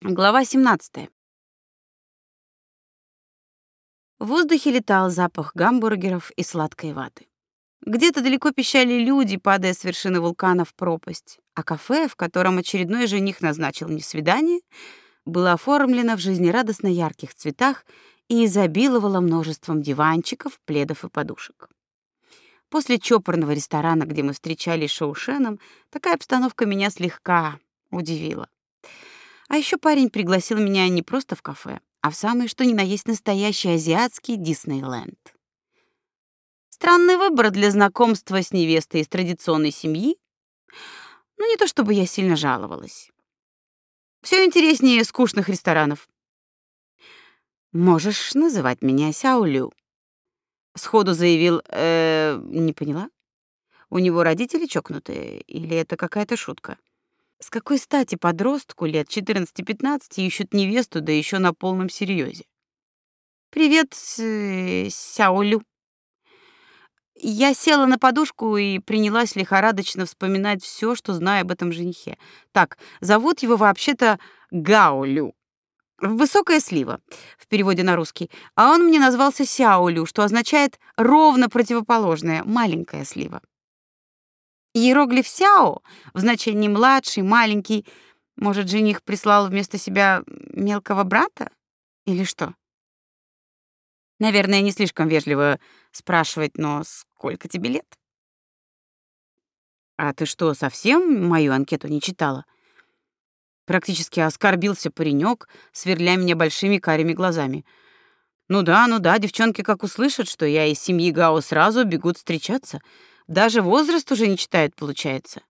Глава 17. В воздухе летал запах гамбургеров и сладкой ваты. Где-то далеко пищали люди, падая с вершины вулкана в пропасть, а кафе, в котором очередной жених назначил мне свидание, было оформлено в жизнерадостно ярких цветах и изобиловало множеством диванчиков, пледов и подушек. После чопорного ресторана, где мы встречались с Шоушеном, такая обстановка меня слегка удивила. А еще парень пригласил меня не просто в кафе, а в самый что ни на есть настоящий азиатский Диснейленд. Странный выбор для знакомства с невестой из традиционной семьи. Но не то чтобы я сильно жаловалась. Все интереснее скучных ресторанов. Можешь называть меня Сяолю. Сходу заявил, э, не поняла. У него родители чокнутые или это какая-то шутка? С какой стати подростку лет 14-15 ищут невесту, да еще на полном серьезе? Привет, э, Сяолю. Я села на подушку и принялась лихорадочно вспоминать все, что знаю об этом женихе. Так, зовут его вообще-то Гаолю. Высокая слива в переводе на русский. А он мне назвался Сяолю, что означает ровно противоположное маленькая слива. Иероглиф «сяо» в значении «младший», «маленький». Может, жених прислал вместо себя мелкого брата? Или что? Наверное, не слишком вежливо спрашивать, но сколько тебе лет? А ты что, совсем мою анкету не читала? Практически оскорбился паренек, сверля меня большими карими глазами. Ну да, ну да, девчонки как услышат, что я из семьи Гао сразу бегут встречаться — даже возраст уже не читают, получается.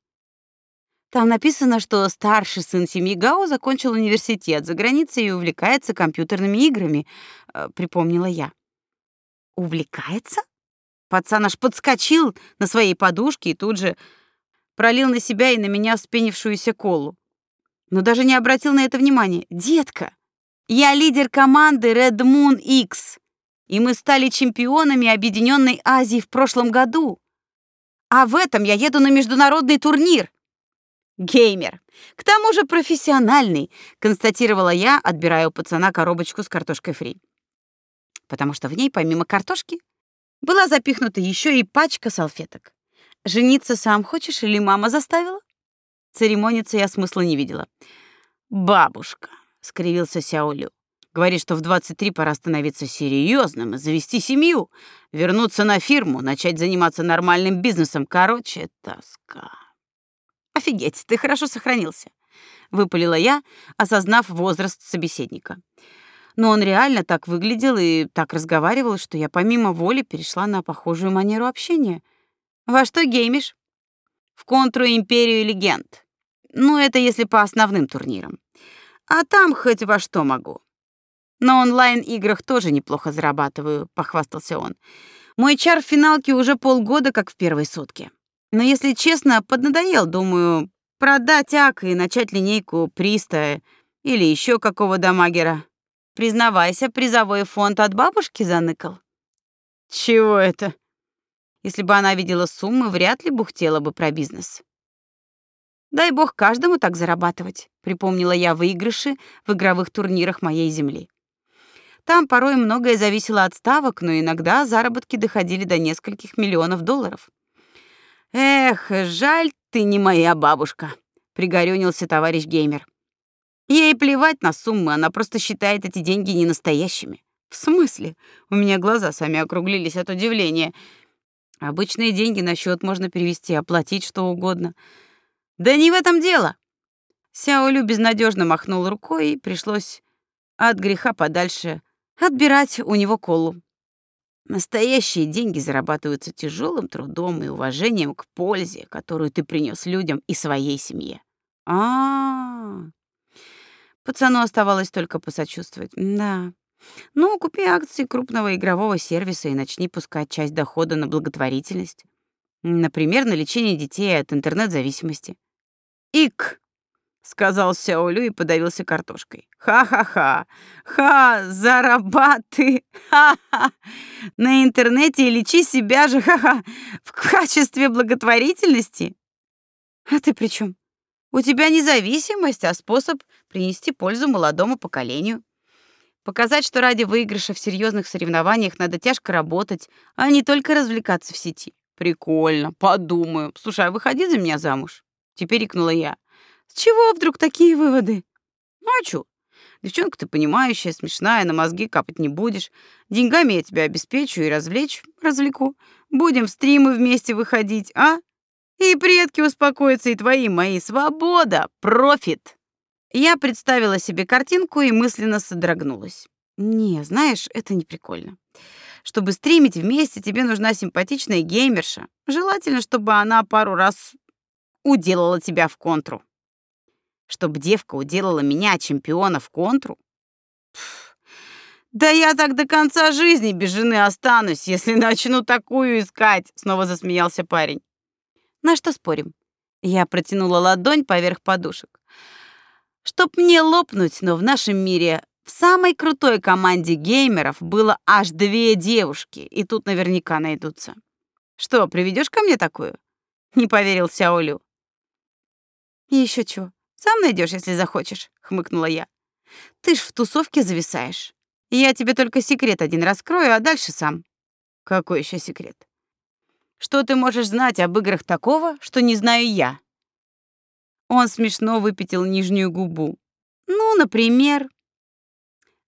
Там написано, что старший сын семьи Гао закончил университет за границей и увлекается компьютерными играми, э, припомнила я. Увлекается? Пацан аж подскочил на своей подушке и тут же пролил на себя и на меня вспенившуюся колу. Но даже не обратил на это внимания. Детка, я лидер команды Red Moon X, и мы стали чемпионами Объединенной Азии в прошлом году. А в этом я еду на международный турнир. Геймер. К тому же профессиональный, констатировала я, отбирая у пацана коробочку с картошкой фри. Потому что в ней, помимо картошки, была запихнута еще и пачка салфеток. Жениться сам хочешь или мама заставила? Церемониться я смысла не видела. Бабушка, скривился Сяолю. Говорит, что в 23 пора становиться серьезным завести семью, вернуться на фирму, начать заниматься нормальным бизнесом. Короче, тоска. Офигеть, ты хорошо сохранился, выпалила я, осознав возраст собеседника. Но он реально так выглядел и так разговаривал, что я помимо воли перешла на похожую манеру общения. Во что геймишь? В контру Империю Легенд. Ну, это если по основным турнирам. А там хоть во что могу. На онлайн-играх тоже неплохо зарабатываю, похвастался он. Мой чар в финалке уже полгода как в первой сутки. Но если честно, поднадоел, думаю, продать ак и начать линейку Приста или еще какого дамагера. Признавайся, призовой фонд от бабушки заныкал. Чего это? Если бы она видела суммы, вряд ли бухтела бы про бизнес. Дай бог каждому так зарабатывать, припомнила я выигрыши в игровых турнирах моей земли. Там порой многое зависело от ставок, но иногда заработки доходили до нескольких миллионов долларов. Эх, жаль, ты не моя бабушка, пригорюнился товарищ геймер. Ей плевать на суммы, она просто считает эти деньги не настоящими. В смысле? У меня глаза сами округлились от удивления. Обычные деньги на счет можно перевести, оплатить что угодно. Да не в этом дело. Сяолю безнадежно махнул рукой, и пришлось от греха подальше отбирать у него колу. Настоящие деньги зарабатываются тяжелым трудом и уважением к пользе, которую ты принес людям и своей семье. А, -а, -а. пацану оставалось только посочувствовать. Да. Ну, купи акции крупного игрового сервиса и начни пускать часть дохода на благотворительность. Например, на лечение детей от интернет-зависимости. Ик сказал Сяолю и подавился картошкой. Ха-ха-ха. Ха, зарабаты. Ха-ха. На интернете лечи себя же, ха-ха, в качестве благотворительности. А ты при чем? У тебя независимость, а способ принести пользу молодому поколению. Показать, что ради выигрыша в серьезных соревнованиях надо тяжко работать, а не только развлекаться в сети. Прикольно, подумаю. Слушай, а выходи за меня замуж. Теперь икнула я. С чего вдруг такие выводы? Ну а чё? Девчонка ты понимающая, смешная, на мозги капать не будешь. Деньгами я тебя обеспечу и развлечь, развлеку. Будем в стримы вместе выходить, а? И предки успокоятся, и твои, мои. Свобода, профит. Я представила себе картинку и мысленно содрогнулась. Не, знаешь, это не прикольно. Чтобы стримить вместе, тебе нужна симпатичная геймерша. Желательно, чтобы она пару раз уделала тебя в контру. Чтобы девка уделала меня, чемпиона, в контру? Да я так до конца жизни без жены останусь, если начну такую искать, снова засмеялся парень. На что спорим? Я протянула ладонь поверх подушек. Чтоб мне лопнуть, но в нашем мире в самой крутой команде геймеров было аж две девушки, и тут наверняка найдутся. Что, приведешь ко мне такую? Не поверил Сяолю. Еще чего? Сам найдешь, если захочешь, хмыкнула я. Ты ж в тусовке зависаешь. Я тебе только секрет один раскрою, а дальше сам. Какой еще секрет? Что ты можешь знать об играх такого, что не знаю я? Он смешно выпятил нижнюю губу. Ну, например,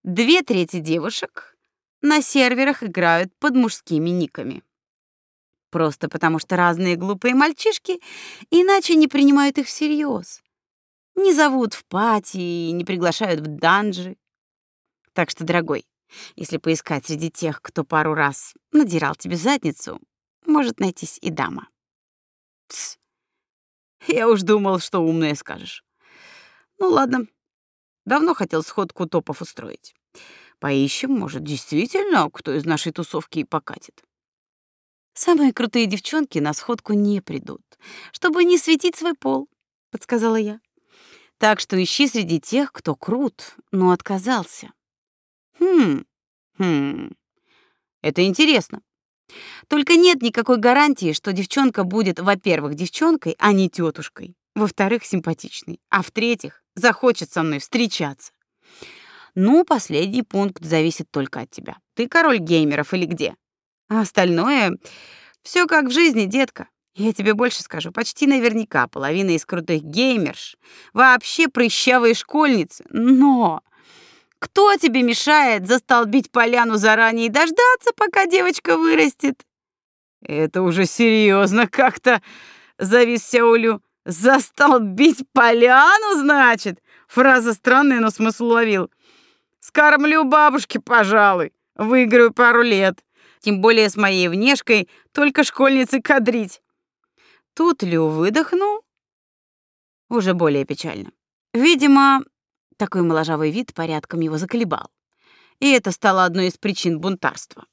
две трети девушек на серверах играют под мужскими никами. Просто потому что разные глупые мальчишки иначе не принимают их всерьез. Не зовут в пати и не приглашают в данжи. Так что, дорогой, если поискать среди тех, кто пару раз надирал тебе задницу, может найтись и дама. Тс. Я уж думал, что умное скажешь. Ну ладно. Давно хотел сходку топов устроить. Поищем, может, действительно, кто из нашей тусовки и покатит. Самые крутые девчонки на сходку не придут, чтобы не светить свой пол, подсказала я. Так что ищи среди тех, кто крут, но отказался. Хм. Хм. Это интересно. Только нет никакой гарантии, что девчонка будет, во-первых, девчонкой, а не тетушкой, во-вторых, симпатичной, а в-третьих, захочет со мной встречаться. Ну, последний пункт зависит только от тебя. Ты король геймеров или где? А остальное все как в жизни, детка. Я тебе больше скажу, почти наверняка половина из крутых геймерш вообще прыщавые школьницы. Но кто тебе мешает застолбить поляну заранее и дождаться, пока девочка вырастет? Это уже серьезно как-то, завис Сяолю. Застолбить поляну, значит? Фраза странная, но смысл ловил. Скормлю бабушке, пожалуй. Выиграю пару лет. Тем более с моей внешкой только школьницы кадрить. Тут Лю выдохнул. Уже более печально. Видимо, такой моложавый вид порядком его заколебал. И это стало одной из причин бунтарства.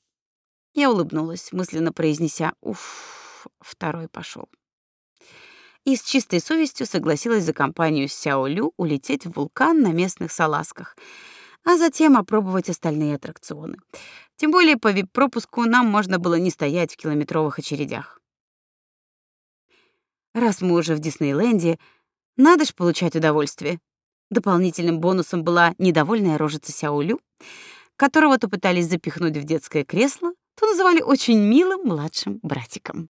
Я улыбнулась, мысленно произнеся «Уф, второй пошел. И с чистой совестью согласилась за компанию Сяо Лю улететь в вулкан на местных салазках, а затем опробовать остальные аттракционы. Тем более по вип-пропуску нам можно было не стоять в километровых очередях. Раз мы уже в Диснейленде, надо ж получать удовольствие. Дополнительным бонусом была недовольная рожица Сяолю, которого то пытались запихнуть в детское кресло, то называли очень милым младшим братиком.